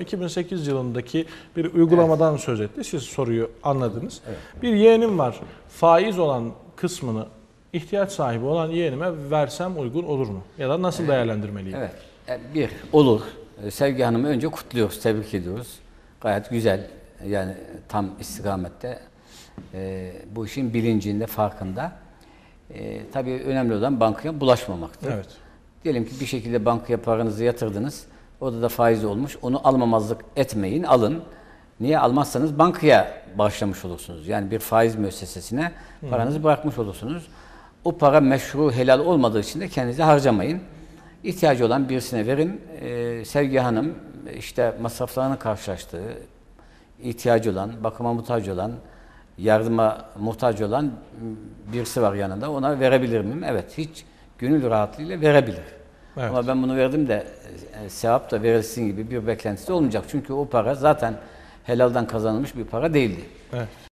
2008 yılındaki bir uygulamadan söz etti. Siz soruyu anladınız. Bir yeğenim var. Faiz olan kısmını ihtiyaç sahibi olan yeğenime versem uygun olur mu? Ya da nasıl değerlendirmeliyim? Evet. E, Bir, olur. E, Sevgi Hanım'ı önce kutluyoruz, tebrik ediyoruz. Gayet güzel. Yani tam istikamette. e, bu işin bilincinde, farkında. E, tabii önemli olan bankaya bulaşmamaktır. Evet. Diyelim ki bir şekilde bankaya paranızı yatırdınız. Orada da faiz olmuş. Onu almamazlık etmeyin, alın. Niye almazsanız bankaya bağışlamış olursunuz. Yani bir faiz müessesesine paranızı bırakmış olursunuz. O para meşru, helal olmadığı için de kendinize harcamayın. İhtiyacı olan birisine verin. Ee, Sevgi Hanım işte masraflarını karşılaştığı, ihtiyacı olan, bakıma muhtaç olan, yardıma muhtaç olan birisi var yanında. Ona verebilir miyim? Evet, hiç gönül rahatlığıyla verebilir. Evet. Ama ben bunu verdim de e, sevap da verilsin gibi bir beklentisi olmayacak. Çünkü o para zaten helaldan kazanılmış bir para değildi. Evet.